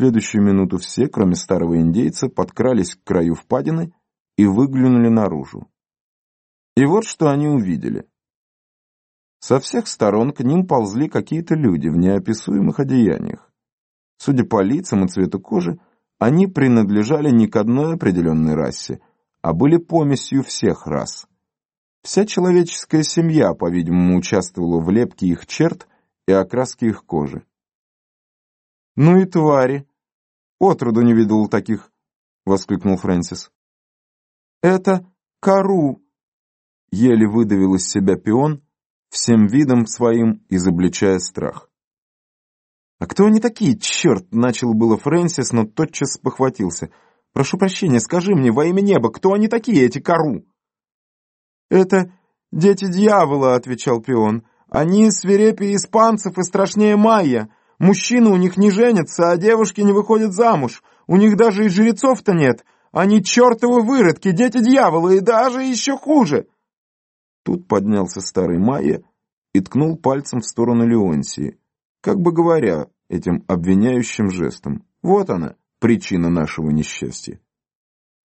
следующую минуту все, кроме старого индейца, подкрались к краю впадины и выглянули наружу. И вот что они увидели. Со всех сторон к ним ползли какие-то люди в неописуемых одеяниях. Судя по лицам и цвету кожи, они принадлежали не к одной определенной расе, а были помесью всех рас. Вся человеческая семья, по-видимому, участвовала в лепке их черт и окраске их кожи. «Ну и твари! Отроду не видел таких!» — воскликнул Фрэнсис. «Это Кару!» — еле выдавил из себя пион, всем видом своим изобличая страх. «А кто они такие, черт?» — начал было Фрэнсис, но тотчас похватился. «Прошу прощения, скажи мне, во имя неба, кто они такие, эти Кару?» «Это дети дьявола», — отвечал пион. «Они свирепее испанцев и страшнее майя. Мужчины у них не женятся, а девушки не выходят замуж. У них даже и жрецов-то нет. Они чертовы выродки, дети дьявола, и даже еще хуже!» Тут поднялся старый Майя и ткнул пальцем в сторону Леонсии, как бы говоря этим обвиняющим жестом. «Вот она, причина нашего несчастья».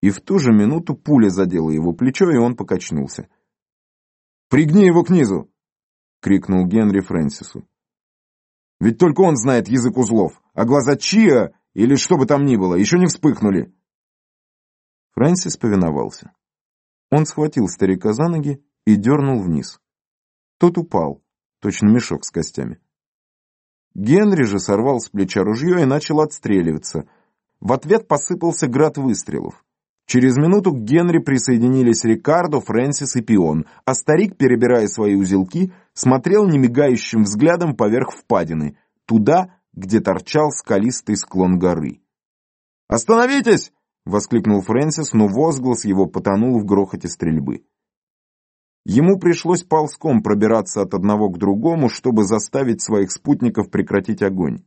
И в ту же минуту пуля задела его плечо, и он покачнулся. «Пригни его к низу!» — крикнул Генри Фрэнсису. Ведь только он знает язык узлов, а глаза Чиа, или что бы там ни было, еще не вспыхнули. Фрэнсис повиновался. Он схватил старика за ноги и дернул вниз. Тот упал, точно мешок с костями. Генри же сорвал с плеча ружье и начал отстреливаться. В ответ посыпался град выстрелов. Через минуту к Генри присоединились Рикардо, Фрэнсис и Пион, а старик, перебирая свои узелки, смотрел немигающим взглядом поверх впадины, туда, где торчал скалистый склон горы. «Остановитесь!» — воскликнул Фрэнсис, но возглас его потонул в грохоте стрельбы. Ему пришлось ползком пробираться от одного к другому, чтобы заставить своих спутников прекратить огонь.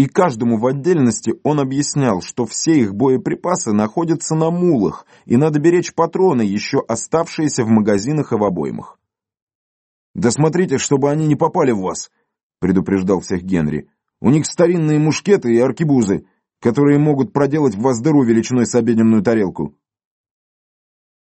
И каждому в отдельности он объяснял, что все их боеприпасы находятся на мулах, и надо беречь патроны, еще оставшиеся в магазинах и в обоймах. «Да смотрите, чтобы они не попали в вас», — предупреждал всех Генри. «У них старинные мушкеты и аркебузы, которые могут проделать в вас дыру величиной с обеденную тарелку.